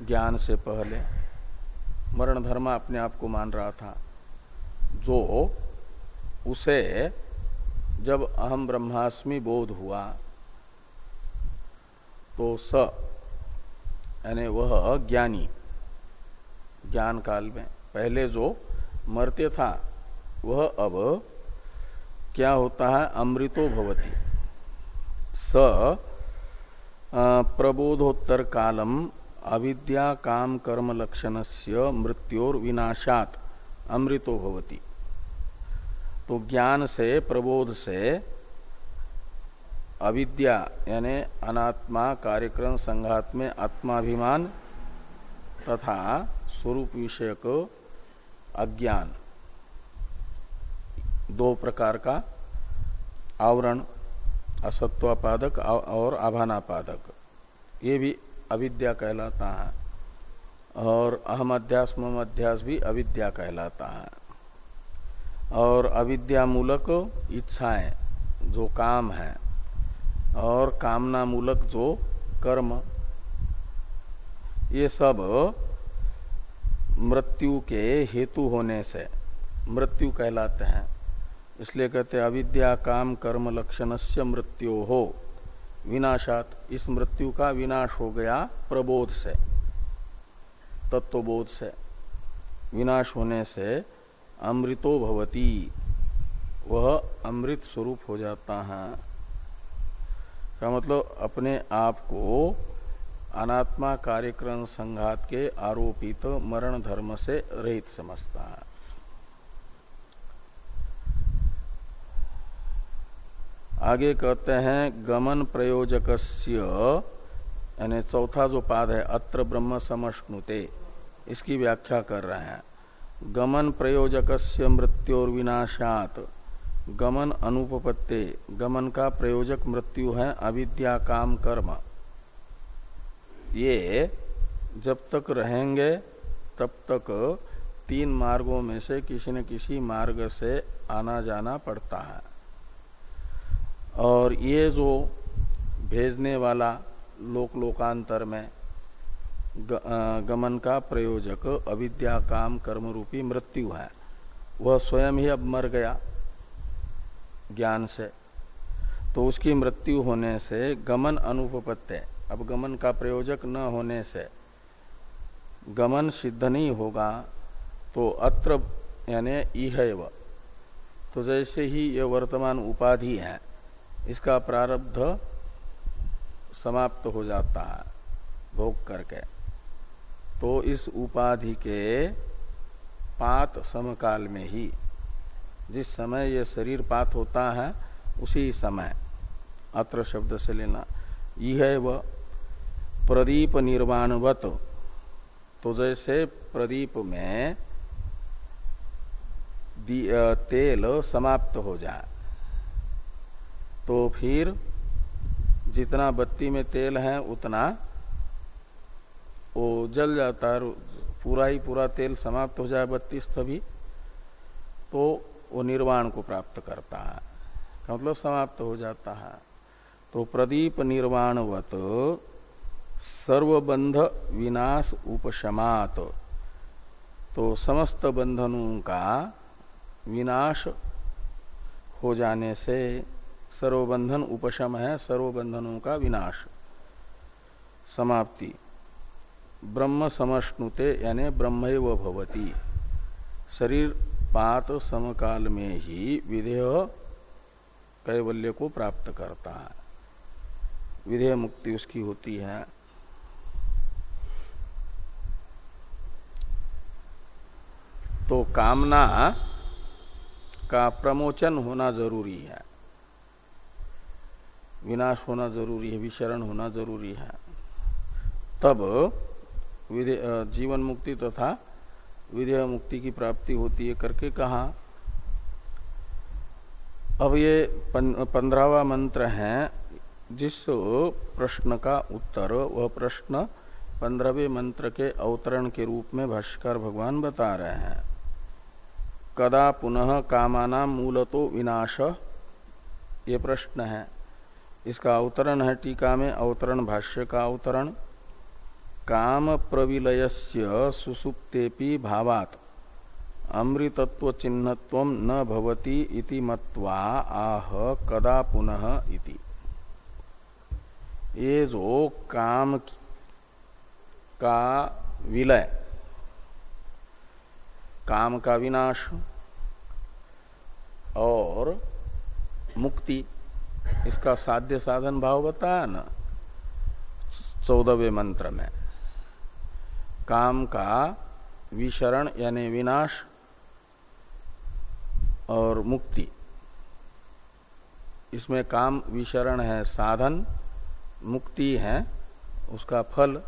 ज्ञान से पहले मरण धर्म अपने आप को मान रहा था, जो उसे जब अहम ब्रह्मास्मि बोध हुआ तो स, यानी वह ज्ञानी ज्ञान काल में पहले जो मरते था, वह अब क्या होता है? अमृतो भवती। स प्रबोधोत्तर कालम अविद्या काम कर्म लक्षण से मृत्योर विनाशात अमृतो भवती। तो ज्ञान से, प्रबोध से, अविद्या, यानी अनात्मा कार्यक्रम संघात में आत्माभिमान तथा स्वरूप विषयक अज्ञान। दो प्रकार का, आवरण, असत्वापादक और आभानापादक। ये भी अविद्या कहलाता है। और अहम अध्यास, मम अध्यास भी अविद्या कहलाता है। और अविद्या मूलक इच्छाएँ जो काम है, और कामना मूलक जो कर्म। ये सब मृत्यु के हेतु होने से मृत्यु कहलाते हैं। इसलिए कहते अविद्या, काम, कर्म लक्षण से मृत्यु। हो विनाशात, इस मृत्यु का विनाश हो गया प्रबोध से, तत्वबोध से। विनाश होने से अमृतो भवती, वह अमृत स्वरूप हो जाता है। का मतलब? अपने आप को अनात्मा कार्यक्रम संघात के आरोपित मरण धर्म से रहित समझता है। आगे कहते हैं, गमन प्रयोजक यानी चौथा जो पाद है, अत्र ब्रह्म समष्णुते, इसकी व्याख्या कर रहे हैं। गमन प्रयोजक मृत्योर विनाशात गमन अनुपपत्ते, गमन का प्रयोजक मृत्यु है, अविद्या काम कर्म। ये जब तक रहेंगे, तब तक तीन मार्गों में से किसी न किसी मार्ग से आना जाना पड़ता है। और ये जो भेजने वाला लोक लोकांतर में गमन का प्रयोजक, अविद्या, काम कर्म रूपी मृत्यु है। वह स्वयं ही अब मर गया ज्ञान से। तो उसकी मृत्यु होने से गमन अनुपत्य अब गमन का प्रयोजक न होने से गमन सिद्ध नहीं होगा तो अत्र यानी इहैव तो जैसे ही ये वर्तमान उपाधि है इसका प्रारब्ध समाप्त हो जाता है, भोग करके। तो इस उपाधि के पात समकाल में ही, जिस समय ये शरीर पात होता है, उसी समय, अत्र शब्द से लेना। यह व प्रदीप निर्वाणवत। तो जैसे प्रदीप में तेल समाप्त हो जाए तो फिर जितना बत्ती में तेल है, उतना वो जल जाता है पूरा ही पूरा तेल समाप्त हो जाए बत्तीस तभी तो वो निर्वाण को प्राप्त करता है। मतलब समाप्त हो जाता है। तो प्रदीप निर्वाणवत, सर्वबंध विनाश उपशमात। तो समस्त बंधनों का विनाश हो जाने से सर्वबंधन उपशम है, सर्वबंधनों का विनाश। समाप्ति। ब्रह्म समष्णुते, यानी ब्रह्म भवती। शरीर पात समकाल में ही विधेय कैवल्य को प्राप्त करता है। विधेय मुक्ति उसकी होती है। तो कामना का प्रमोचन होना ज़रूरी है। विनाश होना ज़रूरी है विशरण होना ज़रूरी है। तब जीवन मुक्ति तथा तो विधेय मुक्ति की प्राप्ति होती है करके कहा। अब ये पंद्रहवा मंत्र है, जिस प्रश्न का उत्तर, वह प्रश्न पंद्रहवें मंत्र के अवतरण के रूप में भाष्कर भगवान बता रहे हैं। कदा पुनः कामाना मूलतो विनाश, ये प्रश्न है। इसका अवतरण है टीका में, अवतरण भाष्य का अवतरण। काम प्रविलयस्य सुसुप्तेपि भावात। अमृतत्व चिन्हत्व न भवति इति मत्वा आह कदा पुनः इति। ये जो काम का विलय। काम का विनाश और मुक्ति। इसका साध्य साधन भाव बताया ना? चौदहवें मंत्र में। काम का विशरण यानी विनाश और मुक्ति। इसमें काम विशरण है साधन, मुक्ति है उसका फल।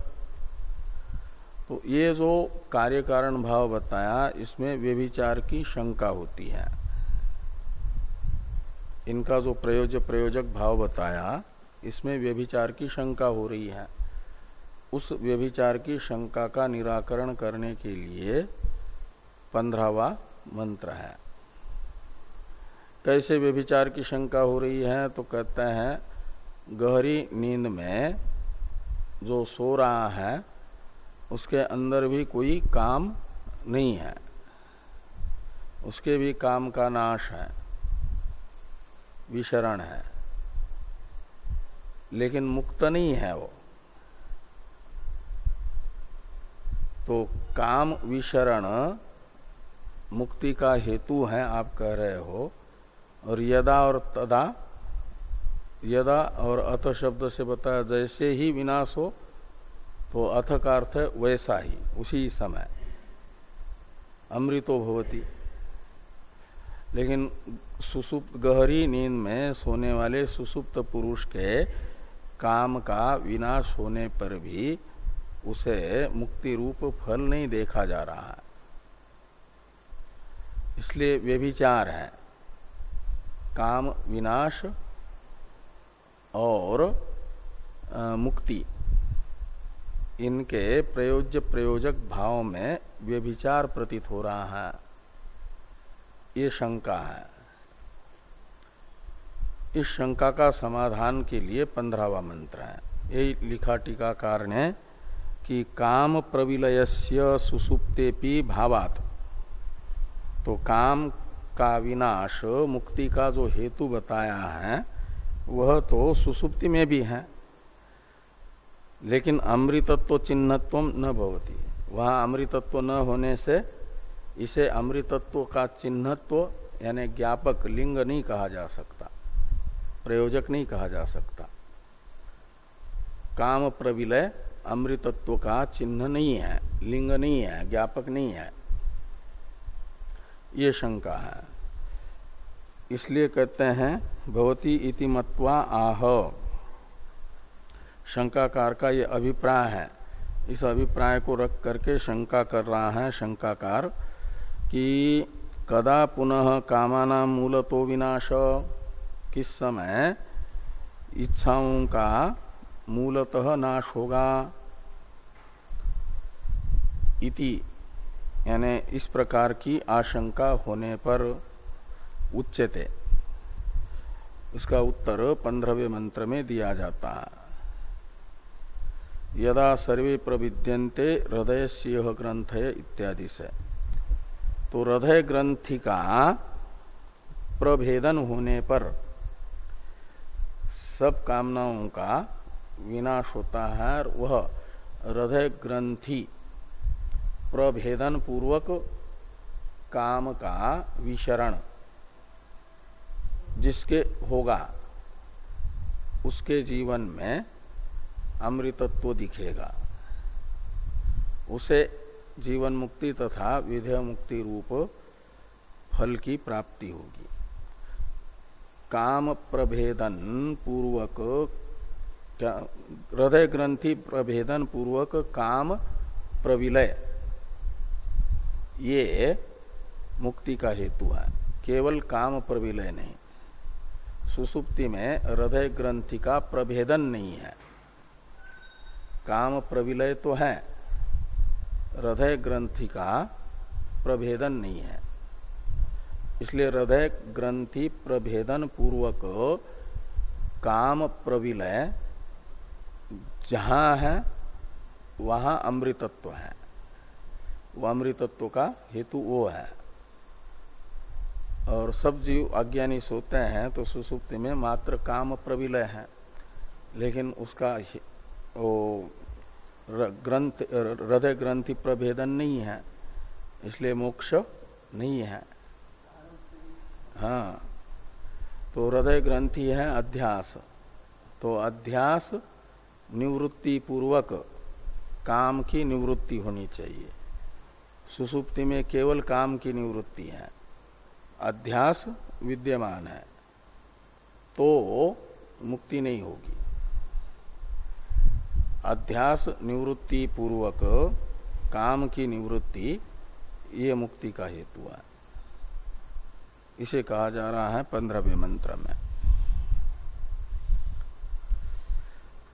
तो ये जो कार्य कारण भाव बताया, इसमें व्यभिचार की शंका होती है। इनका जो प्रयोज प्रयोजक भाव बताया, इसमें व्यभिचार की शंका हो रही है। उस व्यभिचार की शंका का निराकरण करने के लिए पंद्रहवा मंत्र है। कैसे व्यभिचार की शंका हो रही है तो कहते हैं, गहरी नींद में जो सो रहा है, उसके अंदर भी कोई काम नहीं है। उसके भी काम का नाश है। विशरण है। लेकिन मुक्त नहीं है वो। तो काम विशरण मुक्ति का हेतु है, आप कह रहे हो। और यदा और तदा, यदा और अथ शब्द से बताया, जैसे ही विनाश हो तो अथ का अर्थ है वैसा ही, उसी समय। अमृतो भवती। लेकिन सुसुप्त गहरी नींद में सोने वाले सुसुप्त पुरुष के काम का विनाश होने पर भी उसे मुक्ति रूप फल नहीं देखा जा रहा है। इसलिए वे व्यभिचार है। काम विनाश और आ, मुक्ति। इनके प्रयोज्य प्रयोजक भाव में व्यभिचार प्रतीत हो रहा है। ये शंका है। इस शंका का समाधान के लिए पंद्रहवा मंत्र है। यही लिखा टीकाकार ने कि काम प्रविलयस्य सुसुप्तेपि भावात। तो काम का विनाश, मुक्ति का जो हेतु बताया है, वह तो सुसुप्ति में भी है। लेकिन अमृतत्व चिन्हत्व न भवती। वहाँ अमृतत्व न होने से इसे अमृतत्व का चिन्हत्व, यानी ज्ञापक लिंग नहीं कहा जा सकता, प्रयोजक नहीं कहा जा सकता। काम प्रविलय, अमृतत्व का चिन्ह नहीं है, लिंग नहीं है, ज्ञापक नहीं है। ये शंका है। इसलिए कहते हैं, भवती इति मत्वा आह। शंकाकार का ये अभिप्राय है। इस अभिप्राय को रख करके शंका कर रहा है, शंकाकार। कि कदा पुनः कामाना मूल तो विनाश। किस समय इच्छाओं का मूलतः नाश होगा। इति, यानी इस प्रकार की आशंका होने पर उच्चते इसका उत्तर पंद्रहवें मंत्र में दिया जाता। है यदा सर्वे प्रविद्यंते हृदय सिंह ग्रंथ इत्यादि से। तो हृदय ग्रंथि का प्रभेदन होने पर सब कामनाओं का विनाश होता है और वह हृदय ग्रंथि प्रभेदन पूर्वक काम का विशरण जिसके होगा, उसके जीवन में अमृतत्व दिखेगा। उसे जीवन मुक्ति तथा विधेय मुक्ति रूप फल की प्राप्ति होगी। काम प्रभेदन पूर्वक हृदय ग्रंथि प्रभेदन पूर्वक काम प्रविलय। ये मुक्ति का हेतु है। केवल काम प्रविलय नहीं। सुसुप्ति में हृदय ग्रंथि का प्रभेदन नहीं है। काम प्रविलय तो है। हृदय ग्रंथि का प्रभेदन नहीं है। इसलिए हृदय ग्रंथि प्रभेदन पूर्वक काम प्रविलय जहाँ है, वहाँ अमृतत्व है। वह अमृतत्व का हेतु वो है। और सब जीव अज्ञानी सोते हैं तो सुसुप्ति में मात्र काम प्रविलय है। लेकिन उसका वो ग्रंथ हृदय ग्रंथि प्रभेदन नहीं है, इसलिए मोक्ष नहीं है। हाँ तो हृदय ग्रंथि है अध्यास। तो अध्यास निवृत्ति पूर्वक काम की निवृत्ति होनी चाहिए। सुसुप्ति में केवल काम की निवृत्ति है। अध्यास विद्यमान है। तो मुक्ति नहीं होगी। अध्यास निवृत्ति पूर्वक काम की निवृत्ति, ये मुक्ति का हेतु है। इसे कहा जा रहा है पंद्रहवें मंत्र में।